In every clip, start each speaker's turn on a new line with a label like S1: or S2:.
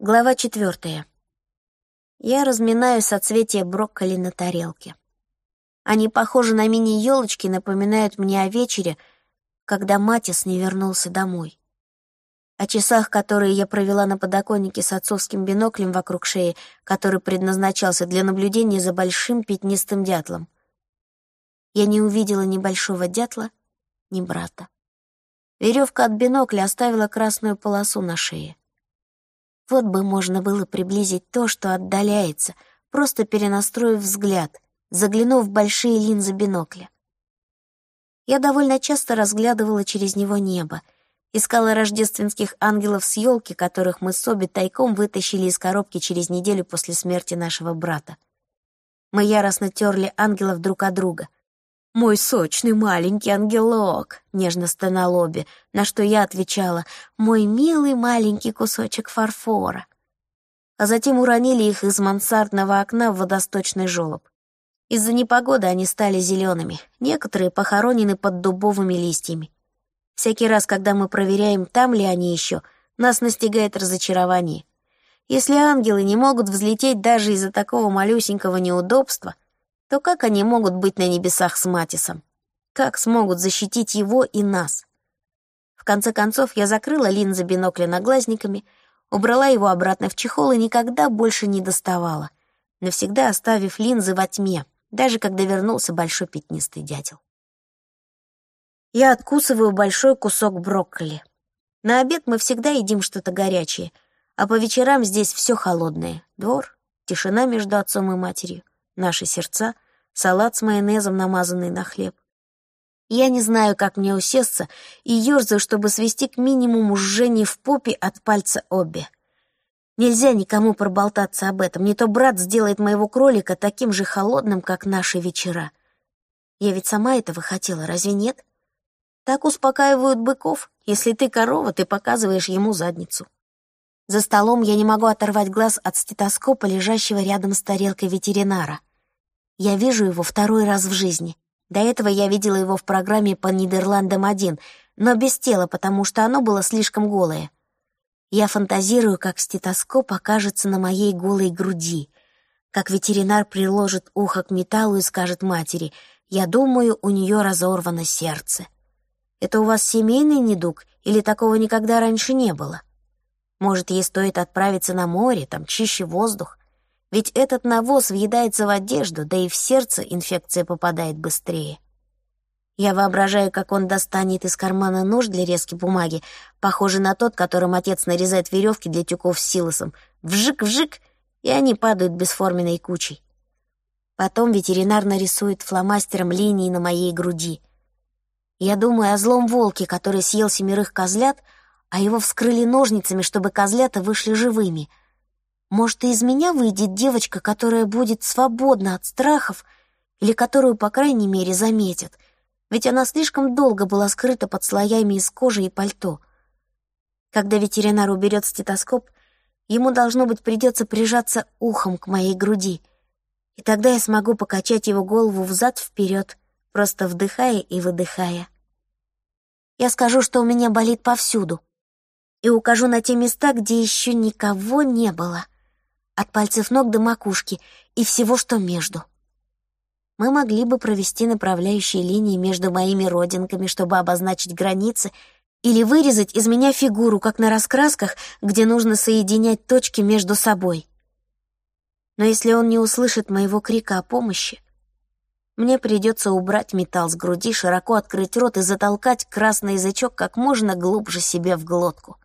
S1: Глава четвертая. Я разминаю соцветия брокколи на тарелке. Они похожи на мини-елочки, напоминают мне о вечере, когда Матис не вернулся домой. О часах, которые я провела на подоконнике с отцовским биноклем вокруг шеи, который предназначался для наблюдения за большим пятнистым дятлом. Я не увидела ни большого дятла, ни брата. Веревка от бинокля оставила красную полосу на шее. Вот бы можно было приблизить то, что отдаляется, просто перенастроив взгляд, заглянув в большие линзы бинокля. Я довольно часто разглядывала через него небо, искала рождественских ангелов с елки, которых мы с Оби тайком вытащили из коробки через неделю после смерти нашего брата. Мы яростно терли ангелов друг от друга — «Мой сочный маленький ангелок», — нежно стонал обе, на что я отвечала «Мой милый маленький кусочек фарфора». А затем уронили их из мансардного окна в водосточный желоб. Из-за непогоды они стали зелеными, некоторые похоронены под дубовыми листьями. Всякий раз, когда мы проверяем, там ли они еще, нас настигает разочарование. Если ангелы не могут взлететь даже из-за такого малюсенького неудобства — то как они могут быть на небесах с Матисом? Как смогут защитить его и нас? В конце концов, я закрыла линзы бинокля наглазниками, убрала его обратно в чехол и никогда больше не доставала, навсегда оставив линзы во тьме, даже когда вернулся большой пятнистый дятел. Я откусываю большой кусок брокколи. На обед мы всегда едим что-то горячее, а по вечерам здесь все холодное. Двор, тишина между отцом и матерью наши сердца, салат с майонезом, намазанный на хлеб. Я не знаю, как мне усесться, и ёрзаю, чтобы свести к минимуму жжение в попе от пальца обе. Нельзя никому проболтаться об этом, не то брат сделает моего кролика таким же холодным, как наши вечера. Я ведь сама этого хотела, разве нет? Так успокаивают быков. Если ты корова, ты показываешь ему задницу. За столом я не могу оторвать глаз от стетоскопа, лежащего рядом с тарелкой ветеринара. Я вижу его второй раз в жизни. До этого я видела его в программе по Нидерландам-1, но без тела, потому что оно было слишком голое. Я фантазирую, как стетоскоп окажется на моей голой груди, как ветеринар приложит ухо к металлу и скажет матери, «Я думаю, у нее разорвано сердце». Это у вас семейный недуг или такого никогда раньше не было? Может, ей стоит отправиться на море, там чище воздух? Ведь этот навоз въедается в одежду, да и в сердце инфекция попадает быстрее. Я воображаю, как он достанет из кармана нож для резки бумаги, похожий на тот, которым отец нарезает веревки для тюков с силосом. Вжик-вжик, и они падают бесформенной кучей. Потом ветеринар нарисует фломастером линии на моей груди. Я думаю о злом волке, который съел семерых козлят, а его вскрыли ножницами, чтобы козлята вышли живыми — может, и из меня выйдет девочка, которая будет свободна от страхов или которую, по крайней мере, заметят, ведь она слишком долго была скрыта под слоями из кожи и пальто. Когда ветеринар уберет стетоскоп, ему, должно быть, придется прижаться ухом к моей груди, и тогда я смогу покачать его голову взад-вперед, просто вдыхая и выдыхая. Я скажу, что у меня болит повсюду, и укажу на те места, где еще никого не было — от пальцев ног до макушки и всего, что между. Мы могли бы провести направляющие линии между моими родинками, чтобы обозначить границы, или вырезать из меня фигуру, как на раскрасках, где нужно соединять точки между собой. Но если он не услышит моего крика о помощи, мне придется убрать металл с груди, широко открыть рот и затолкать красный язычок как можно глубже себе в глотку.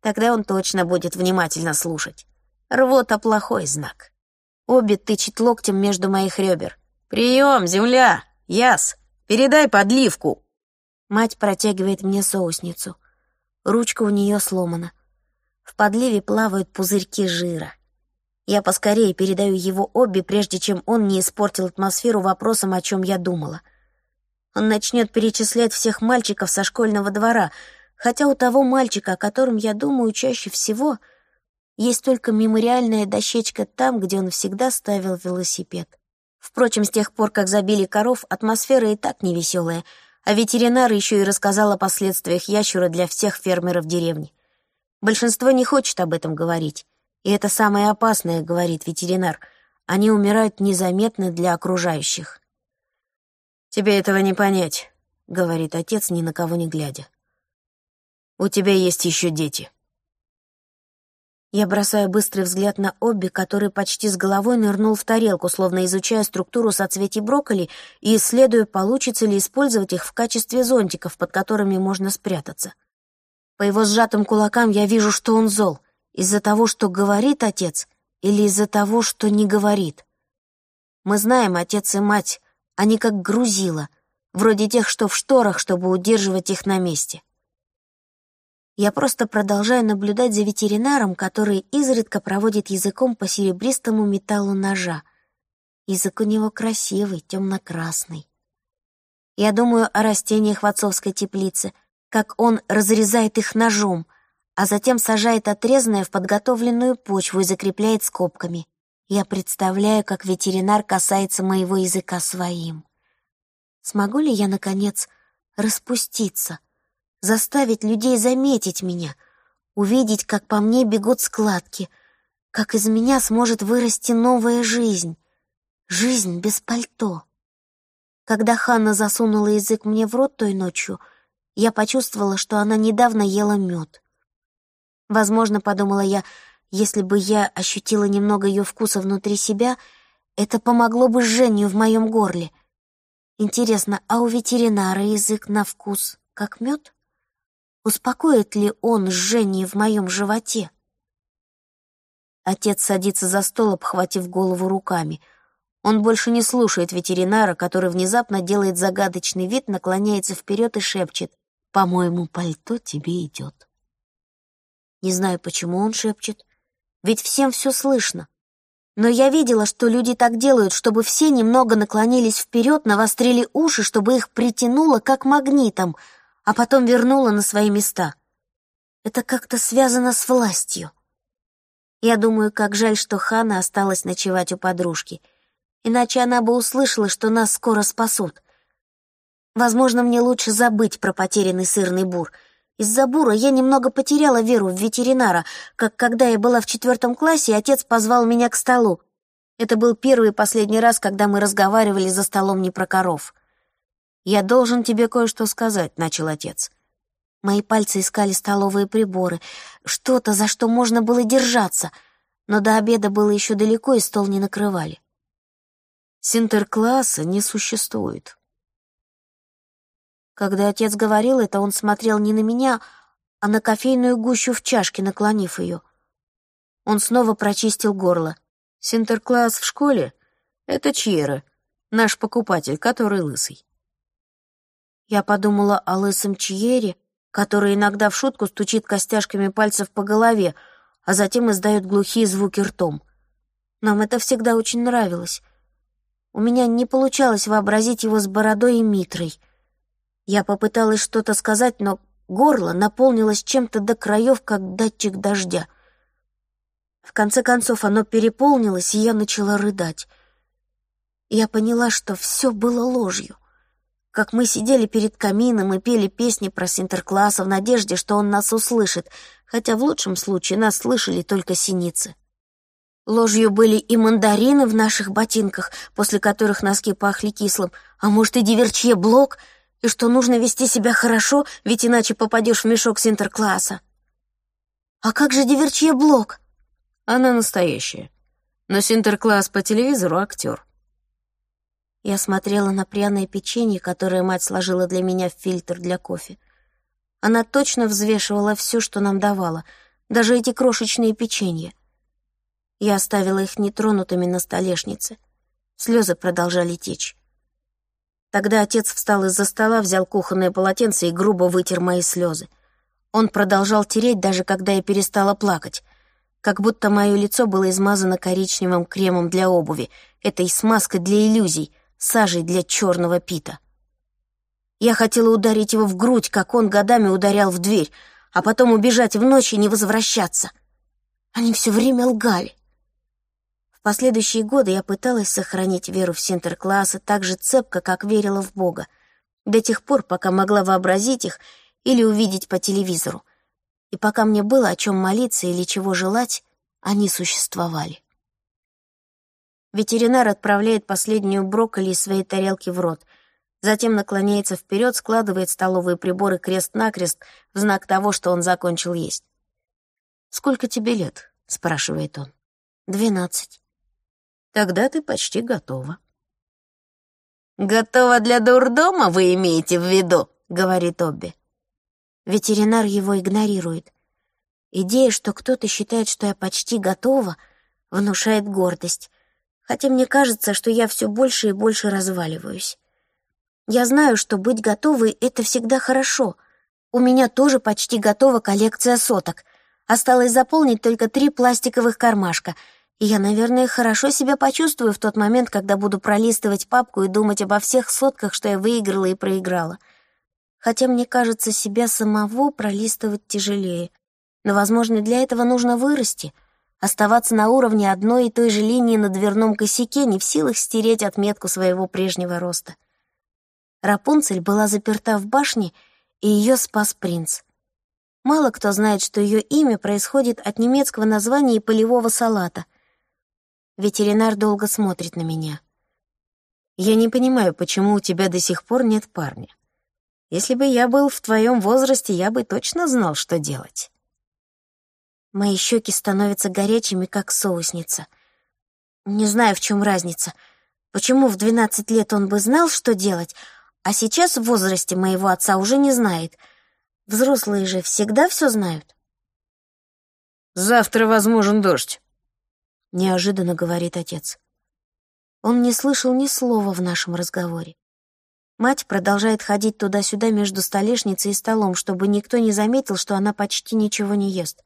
S1: Тогда он точно будет внимательно слушать. Рвота — плохой знак. Обе тычет локтем между моих ребер. «Прием, земля! Яс! Передай подливку!» Мать протягивает мне соусницу. Ручка у нее сломана. В подливе плавают пузырьки жира. Я поскорее передаю его Обби, прежде чем он не испортил атмосферу вопросом, о чем я думала. Он начнет перечислять всех мальчиков со школьного двора, хотя у того мальчика, о котором я думаю чаще всего — есть только мемориальная дощечка там, где он всегда ставил велосипед. Впрочем, с тех пор, как забили коров, атмосфера и так невеселая, а ветеринар еще и рассказал о последствиях ящура для всех фермеров деревни. Большинство не хочет об этом говорить. И это самое опасное, говорит ветеринар. Они умирают незаметно для окружающих. «Тебе этого не понять», — говорит отец, ни на кого не глядя. «У тебя есть еще дети». Я бросаю быстрый взгляд на Обби, который почти с головой нырнул в тарелку, словно изучая структуру соцветий брокколи и исследуя, получится ли использовать их в качестве зонтиков, под которыми можно спрятаться. По его сжатым кулакам я вижу, что он зол. Из-за того, что говорит отец, или из-за того, что не говорит. Мы знаем, отец и мать, они как грузила, вроде тех, что в шторах, чтобы удерживать их на месте. Я просто продолжаю наблюдать за ветеринаром, который изредка проводит языком по серебристому металлу ножа. Язык у него красивый, темно-красный. Я думаю о растениях в отцовской теплице, как он разрезает их ножом, а затем сажает отрезанное в подготовленную почву и закрепляет скобками. Я представляю, как ветеринар касается моего языка своим. Смогу ли я, наконец, распуститься — заставить людей заметить меня, увидеть, как по мне бегут складки, как из меня сможет вырасти новая жизнь, жизнь без пальто. Когда Ханна засунула язык мне в рот той ночью, я почувствовала, что она недавно ела мед. Возможно, подумала я, если бы я ощутила немного ее вкуса внутри себя, это помогло бы жжению в моем горле. Интересно, а у ветеринара язык на вкус как мед? Успокоит ли он жжение в моем животе? Отец садится за стол, обхватив голову руками. Он больше не слушает ветеринара, который внезапно делает загадочный вид, наклоняется вперед и шепчет «По-моему, пальто тебе идет». Не знаю, почему он шепчет, ведь всем все слышно. Но я видела, что люди так делают, чтобы все немного наклонились вперед, навострили уши, чтобы их притянуло как магнитом — а потом вернула на свои места. Это как-то связано с властью. Я думаю, как жаль, что Хана осталась ночевать у подружки, иначе она бы услышала, что нас скоро спасут. Возможно, мне лучше забыть про потерянный сырный бур. Из-за бура я немного потеряла веру в ветеринара, как когда я была в четвертом классе, отец позвал меня к столу. Это был первый и последний раз, когда мы разговаривали за столом не про коров. «Я должен тебе кое-что сказать», — начал отец. Мои пальцы искали столовые приборы, что-то, за что можно было держаться, но до обеда было еще далеко, и стол не накрывали. Синтеркласса не существует. Когда отец говорил это, он смотрел не на меня, а на кофейную гущу в чашке, наклонив ее. Он снова прочистил горло. «Синтеркласс в школе — это Чьера, наш покупатель, который лысый. Я подумала о лысом Чьере, который иногда в шутку стучит костяшками пальцев по голове, а затем издает глухие звуки ртом. Нам это всегда очень нравилось. У меня не получалось вообразить его с бородой и митрой. Я попыталась что-то сказать, но горло наполнилось чем-то до краев, как датчик дождя. В конце концов оно переполнилось, и я начала рыдать. Я поняла, что все было ложью как мы сидели перед камином и пели песни про Синтеркласса в надежде, что он нас услышит, хотя в лучшем случае нас слышали только синицы. Ложью были и мандарины в наших ботинках, после которых носки пахли кислым, а может и диверчье блок, и что нужно вести себя хорошо, ведь иначе попадешь в мешок Синтеркласса. А как же диверчье блок? Она настоящая. Но Синтеркласс по телевизору актер. Я смотрела на пряное печенье, которое мать сложила для меня в фильтр для кофе. Она точно взвешивала все, что нам давала, даже эти крошечные печенья. Я оставила их нетронутыми на столешнице. Слезы продолжали течь. Тогда отец встал из-за стола, взял кухонное полотенце и грубо вытер мои слезы. Он продолжал тереть, даже когда я перестала плакать, как будто мое лицо было измазано коричневым кремом для обуви, этой смазкой для иллюзий — сажей для черного пита. Я хотела ударить его в грудь, как он годами ударял в дверь, а потом убежать в ночь и не возвращаться. Они все время лгали. В последующие годы я пыталась сохранить веру в Синтеркласса так же цепко, как верила в Бога, до тех пор, пока могла вообразить их или увидеть по телевизору. И пока мне было о чем молиться или чего желать, они существовали. Ветеринар отправляет последнюю брокколи из своей тарелки в рот, затем наклоняется вперед, складывает столовые приборы крест-накрест в знак того, что он закончил есть. «Сколько тебе лет?» — спрашивает он. «Двенадцать». «Тогда ты почти готова».
S2: «Готова для дурдома, вы имеете в виду?» — говорит Обби.
S1: Ветеринар его игнорирует. Идея, что кто-то считает, что я почти готова, внушает гордость, хотя мне кажется, что я все больше и больше разваливаюсь. Я знаю, что быть готовой — это всегда хорошо. У меня тоже почти готова коллекция соток. Осталось заполнить только три пластиковых кармашка, и я, наверное, хорошо себя почувствую в тот момент, когда буду пролистывать папку и думать обо всех сотках, что я выиграла и проиграла хотя мне кажется, себя самого пролистывать тяжелее. Но, возможно, для этого нужно вырасти, оставаться на уровне одной и той же линии на дверном косяке, не в силах стереть отметку своего прежнего роста. Рапунцель была заперта в башне, и ее спас принц. Мало кто знает, что ее имя происходит от немецкого названия полевого салата. Ветеринар долго смотрит на меня.
S2: «Я не понимаю, почему у тебя до сих пор нет парня. Если бы я был в твоем возрасте, я бы точно знал, что делать.
S1: Мои щеки становятся горячими, как соусница. Не знаю, в чем разница. Почему в двенадцать лет он бы знал, что делать, а сейчас в возрасте моего отца уже не знает. Взрослые же всегда все знают.
S2: «Завтра возможен дождь», —
S1: неожиданно говорит отец. Он не слышал ни слова в нашем разговоре. Мать продолжает ходить туда-сюда между столешницей и столом, чтобы никто не заметил, что она почти ничего не ест.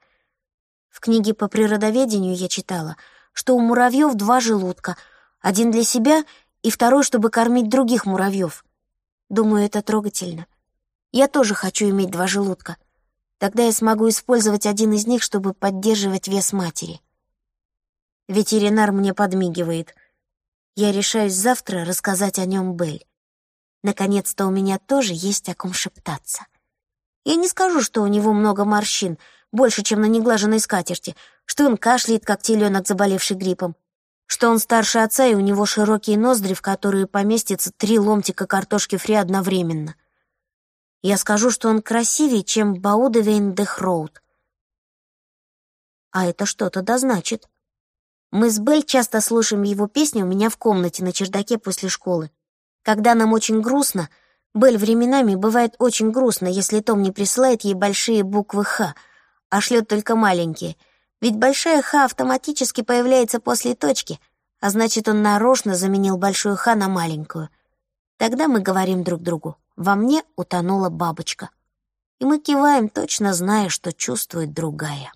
S1: В книге по природоведению я читала, что у муравьев два желудка, один для себя и второй, чтобы кормить других муравьев. Думаю, это трогательно. Я тоже хочу иметь два желудка. Тогда я смогу использовать один из них, чтобы поддерживать вес матери. Ветеринар мне подмигивает. Я решаюсь завтра рассказать о нем Белль. Наконец-то у меня тоже есть о ком шептаться. Я не скажу, что у него много морщин, больше, чем на неглаженной скатерти, что он кашляет, как теленок, заболевший гриппом, что он старше отца, и у него широкие ноздри, в которые поместятся три ломтика картошки фри одновременно. Я скажу, что он красивее, чем Баудевейн Дехроуд. А это что-то да значит. Мы с Белль часто слушаем его песни у меня в комнате на чердаке после школы. Когда нам очень грустно, Белль временами бывает очень грустно, если Том не присылает ей большие буквы «Х», а шлет только маленькие. Ведь большая «Х» автоматически появляется после точки, а значит, он нарочно заменил большую «Х» на маленькую. Тогда мы говорим друг другу «Во мне утонула бабочка». И мы киваем, точно зная, что чувствует другая.